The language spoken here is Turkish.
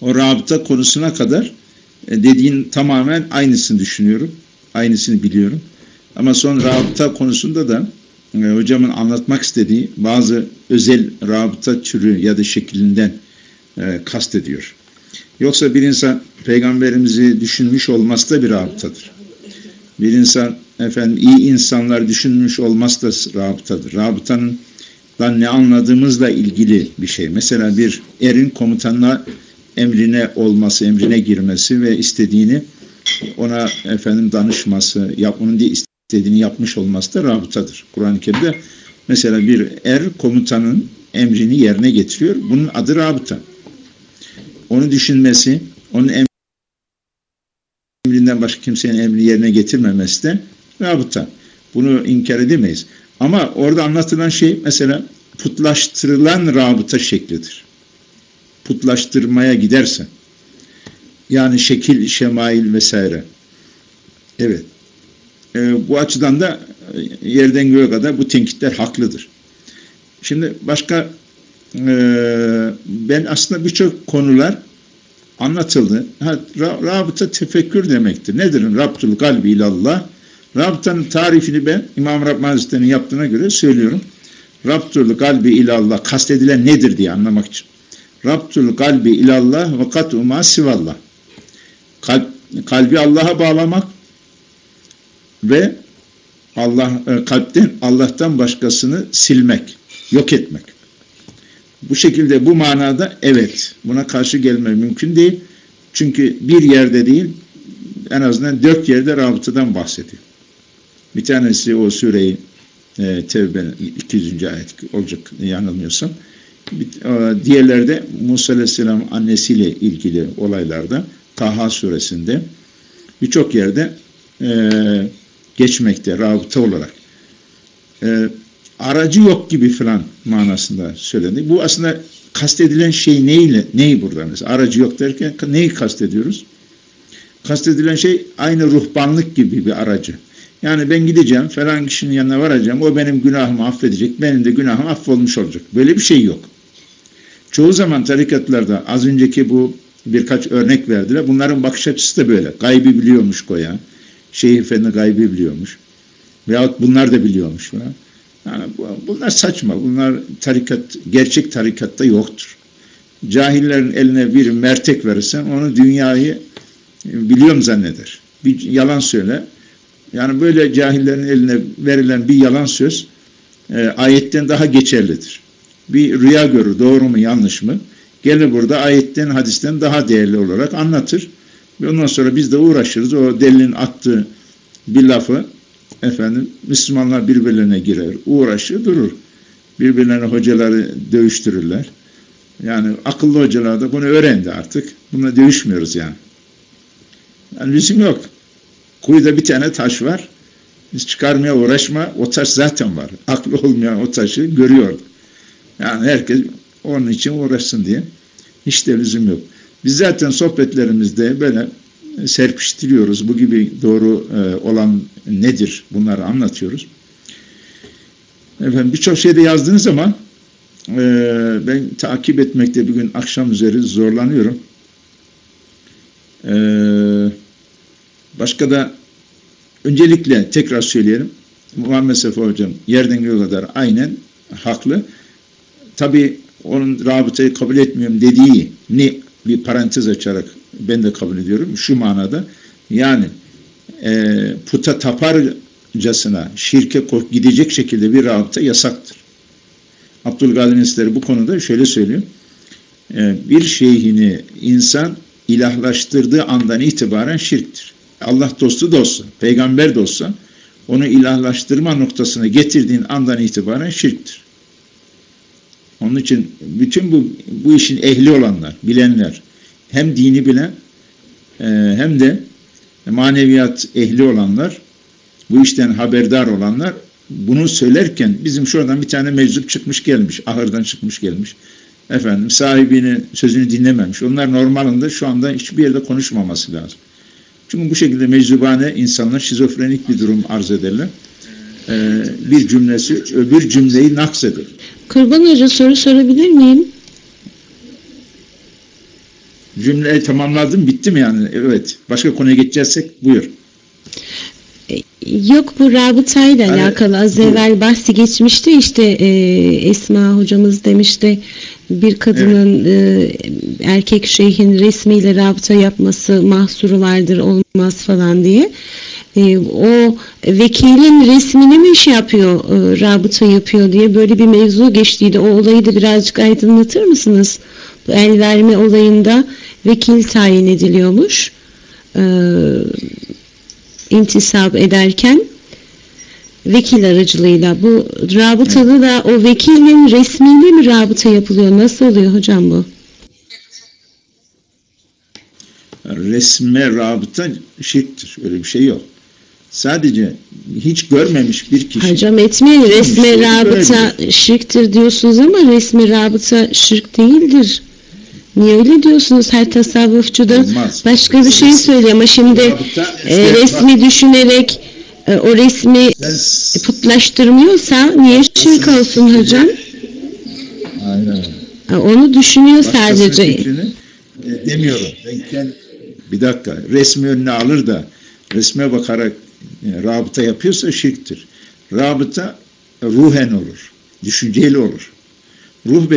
o rabıta konusuna kadar e, dediğin tamamen aynısını düşünüyorum. Aynısını biliyorum. Ama son rabıta konusunda da e, hocamın anlatmak istediği bazı özel rabıta türü ya da şeklinden e, kastediyor. Yoksa bir insan peygamberimizi düşünmüş olması da bir rabıtadır. Bir insan efendim iyi insanlar düşünmüş olması da rabıtadır. Rabıtanın ne anladığımızla ilgili bir şey. Mesela bir erin komutanına emrine olması, emrine girmesi ve istediğini ona efendim danışması, yap, onun diye istediğini yapmış olması da rabıtadır. Kur'an-ı Kerim'de mesela bir er komutanın emrini yerine getiriyor. Bunun adı rabıta. Onu düşünmesi, onun emrinden başka kimsenin emrini yerine getirmemesi de rabıta. Bunu inkar edemeyiz. Ama orada anlatılan şey mesela putlaştırılan rabıta şeklidir. Putlaştırmaya giderse. Yani şekil, şemail vesaire. Evet. E, bu açıdan da e, yerden göğe kadar bu tenkitler haklıdır. Şimdi başka e, ben aslında birçok konular anlatıldı. Ha, rabıta tefekkür demektir. Nedir? Rabtul kalbi ilallah. Rabıtanın tarifini ben İmam Rabbani Hazretleri'nin yaptığına göre söylüyorum. Rabtul kalbi ilallah kastedilen nedir diye anlamak için. Rabtul kalbi ilallah ve kat'u ma sivallah. Kalp, kalbi Allah'a bağlamak ve Allah e, kalpten Allah'tan başkasını silmek, yok etmek. Bu şekilde bu manada evet buna karşı gelme mümkün değil. Çünkü bir yerde değil en azından dört yerde rabıtadan bahsediyor. Bir tanesi o sureyi e, Tevbe'nin 200. ayet olacak yanılmıyorsam. E, diğerleri de Musa Aleyhisselam annesiyle ilgili olaylarda Taha suresinde birçok yerde e, geçmekte rabıta olarak. E, aracı yok gibi falan manasında söylendi. Bu aslında kastedilen şey neyle, neyi burada mesela? Aracı yok derken neyi kastediyoruz? Kastedilen şey aynı ruhbanlık gibi bir aracı. Yani ben gideceğim falan kişinin yanına varacağım. O benim günahımı affedecek. Benim de günahım affolmuş olacak. Böyle bir şey yok. Çoğu zaman tarikatlarda az önceki bu birkaç örnek verdiler. Bunların bakış açısı da böyle. Gaybi biliyormuş koya. Şeyh Efendi gaybi biliyormuş. Veyahut bunlar da biliyormuş. Yani bunlar saçma. Bunlar tarikat, gerçek tarikatta yoktur. Cahillerin eline bir mertek verirsen onu dünyayı biliyorum zanneder. Bir yalan söyle. Yani böyle cahillerin eline verilen bir yalan söz e, ayetten daha geçerlidir. Bir rüya görür doğru mu yanlış mı? Gelir burada ayetten hadisten daha değerli olarak anlatır. Ve ondan sonra biz de uğraşırız. O delinin attığı bir lafı efendim Müslümanlar birbirlerine girer, uğraşır, durur. Birbirlerine hocaları dövüştürürler. Yani akıllı hocalar da bunu öğrendi artık. Buna dövüşmüyoruz yani. Yani lüzum yok. Kuyuda bir tane taş var. Biz çıkarmaya uğraşma. O taş zaten var. Aklı olmayan o taşı görüyordu. Yani herkes onun için uğraşsın diye. Hiç de lüzum yok. Biz zaten sohbetlerimizde böyle serpiştiriyoruz. Bu gibi doğru e, olan nedir? Bunları anlatıyoruz. Efendim birçok şeyde yazdığınız zaman e, ben takip etmekte bugün akşam üzeri zorlanıyorum. Başka da öncelikle tekrar söyleyelim. Muhammed Sefa Hocam yerden göğe kadar aynen haklı. Tabi onun rabıtayı kabul etmiyorum dediği ne bir parantez açarak ben de kabul ediyorum. Şu manada yani e, puta taparcasına şirke gidecek şekilde bir rabıta yasaktır. Abdülkadir Nesleri bu konuda şöyle söylüyor. E, bir şeyhini insan ilahlaştırdığı andan itibaren şirktir. Allah dostu da olsa, peygamber de olsa onu ilahlaştırma noktasına getirdiğin andan itibaren şirktir. Onun için bütün bu, bu işin ehli olanlar, bilenler, hem dini bilen e, hem de maneviyat ehli olanlar, bu işten haberdar olanlar bunu söylerken bizim şuradan bir tane meczup çıkmış gelmiş, ahırdan çıkmış gelmiş. Efendim sahibinin sözünü dinlememiş. Onlar normalinde şu anda hiçbir yerde konuşmaması lazım. Çünkü bu şekilde meczubane insanlar şizofrenik bir durum arz ederler. Ee, bir cümlesi öbür cümleyi nakseder. Kurban Hoca soru sorabilir miyim? Cümleyi tamamladım bitti mi yani? Evet. Başka konuya geçeceksek buyur. Yok bu rabıtayla Hani- alakalı az evvel bahsi geçmişti işte e, Esma hocamız demişti bir kadının e, erkek şeyhin resmiyle rabıta yapması mahsuru vardır olmaz falan diye. E, o vekilin resmini mi şey yapıyor e, rabıta yapıyor diye böyle bir mevzu geçtiydi. O olayı da birazcık aydınlatır mısınız? Bu el verme olayında vekil tayin ediliyormuş. E, intisap ederken vekil aracılığıyla bu rabıtada da o vekilin resmiyle mi rabıta yapılıyor? Nasıl oluyor hocam bu? Resme rabıta şirktir. Öyle bir şey yok. Sadece hiç görmemiş bir kişi. Hocam etmeyin resme rabıta şirktir diyorsunuz ama resme rabıta şirk değildir. Niye öyle diyorsunuz? Her tasavvufçuda Olmaz. başka bir şey söylüyor ama şimdi e, resmi düşünerek e, o resmi putlaştırmıyorsa niye şirk olsun hocam? Aynen. E, Onu düşünüyor Başkasının sadece. fikrini, e, demiyorum. Ben kend- bir dakika. Resmi önüne alır da resme bakarak e, rabıta yapıyorsa şirktir. Rabıta ruhen olur. Düşünceyle olur. Ruh ve